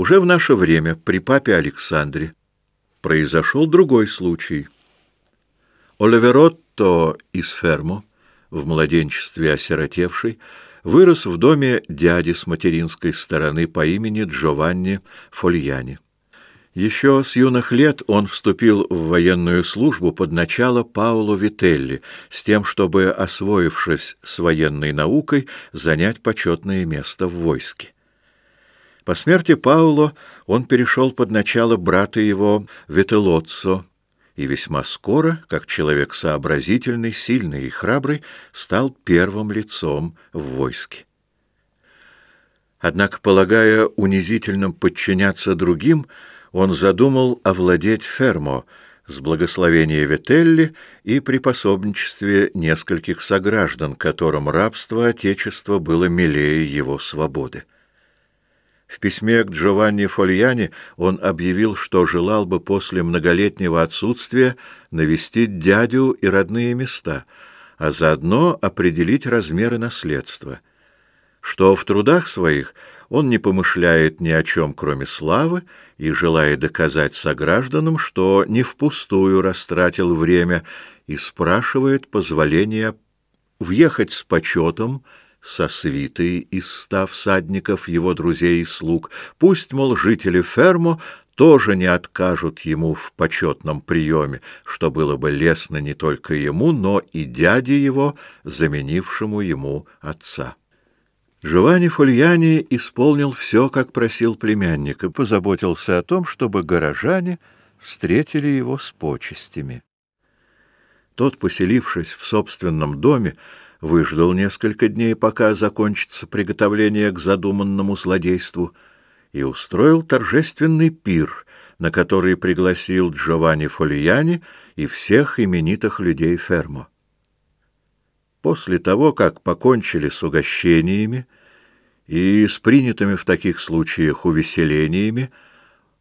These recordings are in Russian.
Уже в наше время при папе Александре произошел другой случай. Оливеротто из Фермо, в младенчестве осиротевший, вырос в доме дяди с материнской стороны по имени Джованни Фольяни. Еще с юных лет он вступил в военную службу под начало Пауло Вителли с тем, чтобы, освоившись с военной наукой, занять почетное место в войске. По смерти Пауло он перешел под начало брата его Вителоццо и весьма скоро, как человек сообразительный, сильный и храбрый, стал первым лицом в войске. Однако, полагая унизительным подчиняться другим, он задумал овладеть Фермо с благословения Вителли и при пособничестве нескольких сограждан, которым рабство Отечества было милее его свободы. В письме к Джованни Фольяни он объявил, что желал бы после многолетнего отсутствия навестить дядю и родные места, а заодно определить размеры наследства, что в трудах своих он не помышляет ни о чем, кроме славы, и желает доказать согражданам, что не впустую растратил время, и спрашивает позволения въехать с почетом со свитой из ста всадников его друзей и слуг. Пусть, мол, жители Фермо тоже не откажут ему в почетном приеме, что было бы лестно не только ему, но и дяде его, заменившему ему отца. Джованни Фольяни исполнил все, как просил племянник, и позаботился о том, чтобы горожане встретили его с почестями. Тот, поселившись в собственном доме, выждал несколько дней, пока закончится приготовление к задуманному злодейству, и устроил торжественный пир, на который пригласил Джованни Фолияни и всех именитых людей Фермо. После того, как покончили с угощениями и с принятыми в таких случаях увеселениями,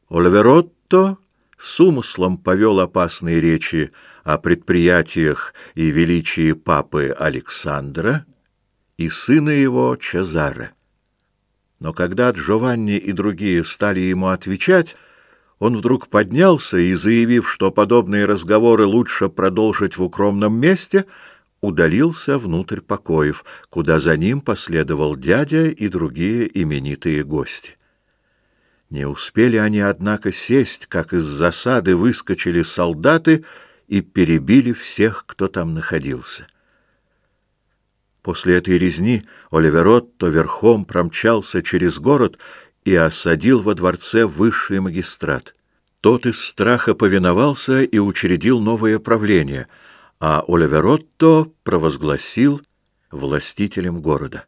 Ольверотто с умыслом повел опасные речи о предприятиях и величии папы Александра и сына его Чезаре. Но когда Джованни и другие стали ему отвечать, он вдруг поднялся и, заявив, что подобные разговоры лучше продолжить в укромном месте, — удалился внутрь покоев, куда за ним последовал дядя и другие именитые гости. Не успели они, однако, сесть, как из засады выскочили солдаты и перебили всех, кто там находился. После этой резни Оливеротто верхом промчался через город и осадил во дворце высший магистрат. Тот из страха повиновался и учредил новое правление — а Оливеротто провозгласил властителем города.